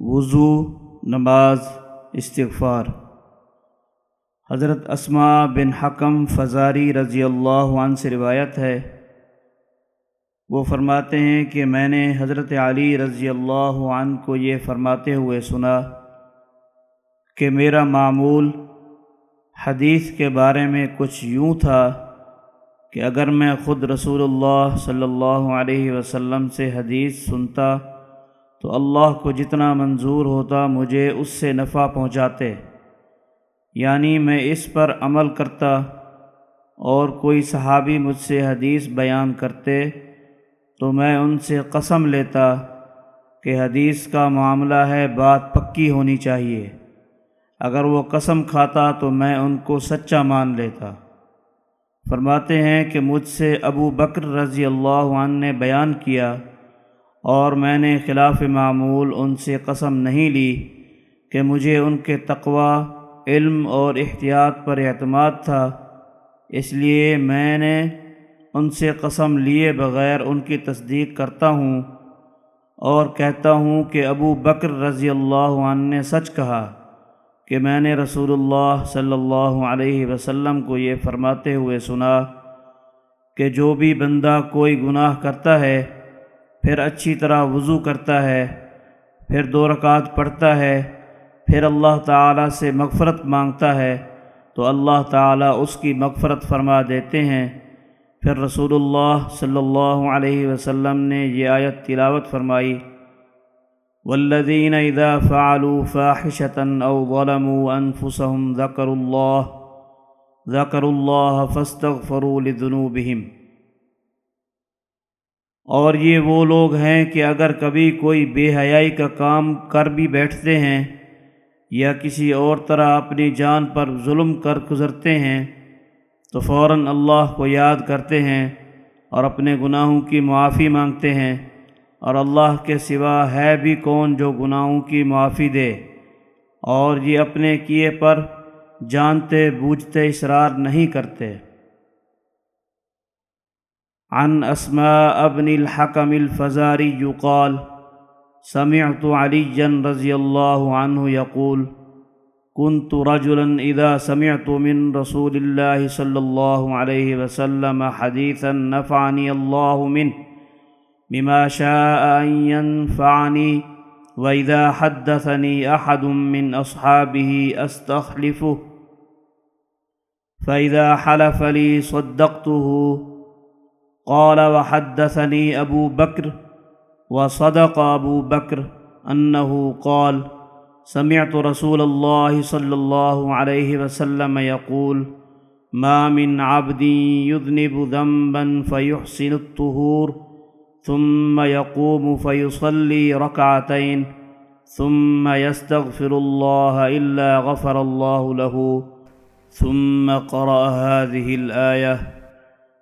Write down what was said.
وضو، نماز، استغفار۔ حضرت اسما بن حکم فزاری رضی اللہ عنہ سے روایت ہے۔ وہ فرماتے ہیں کہ میں نے حضرت علی رضی اللہ عنہ کو یہ فرماتے ہوئے سنا کہ میرا معمول حدیث کے بارے میں کچھ یوں تھا کہ اگر میں خود رسول اللہ صلی اللہ علیہ وسلم سے حدیث سنتا تو اللہ کو جتنا منظور ہوتا مجھے اس سے نفع پہنچاتے۔ یعنی میں اس پر عمل کرتا اور کوئی صحابی مجھ سے حدیث بیان کرتے تو میں ان سے قسم لیتا کہ حدیث کا معاملہ ہے، بات پکی ہونی چاہیے۔ اگر وہ قسم کھاتا تو میں ان کو سچا مان لیتا۔ فرماتے ہیں کہ مجھ سے ابو بکر رضی اللہ عنہ نے بیان کیا اور میں نے خلاف معمول ان سے قسم نہیں لی کہ مجھے ان کے تقوی، علم اور احتیاط پر اعتماد تھا۔ اس لیے میں نے ان سے قسم لیے بغیر ان کی تصدیق کرتا ہوں اور کہتا ہوں کہ ابو بکر رضی اللہ عنہ نے سچ کہا کہ میں نے رسول اللہ صلی اللہ علیہ وسلم کو یہ فرماتے ہوئے سنا کہ جو بھی بندہ کوئی گناہ کرتا ہے پھر اچھی طرح وضو کرتا ہے، پھر دو رکعت پڑھتا ہے، پھر اللہ تعالیٰ سے مغفرت مانگتا ہے، تو اللہ تعالیٰ اس کی مغفرت فرما دیتے ہیں۔ پھر رسول اللہ صلی اللہ علیہ وسلم نے یہ آیت تلاوت فرمائی۔ والذین اذا فعلوا فاحشة او ظلموا انفسهم ذکروا اللہ ذکروا اللہ فاستغفروا لذنوبهم۔ اور یہ وہ لوگ ہیں کہ اگر کبھی کوئی بے حیائی کا کام کر بھی بیٹھتے ہیں یا کسی اور طرح اپنی جان پر ظلم کر گزرتے ہیں، تو فوراً اللہ کو یاد کرتے ہیں اور اپنے گناہوں کی معافی مانگتے ہیں۔ اور اللہ کے سوا ہے بھی کون جو گناہوں کی معافی دے؟ اور یہ اپنے کیے پر جانتے، بوجھتے اصرار نہیں کرتے۔ عن أسماء ابن الحكم الفزاري يقال سمعت عليا رضي الله عنه يقول كنت رجلا إذا سمعت من رسول الله صلى الله عليه وسلم حديثا نفعني الله منه بما شاء أن ينفعني وإذا حدثني أحد من أصحابه أستخلفه فإذا حلف لي صدقته قال وحدثني أبو بكر وصدق أبو بكر أنه قال سمعت رسول الله صلى الله عليه وسلم يقول ما من عبد يذنب ذنبا فيحسن الطهور ثم يقوم فيصلي ركعتين ثم يستغفر الله إلا غفر الله له ثم قرأ هذه الآية.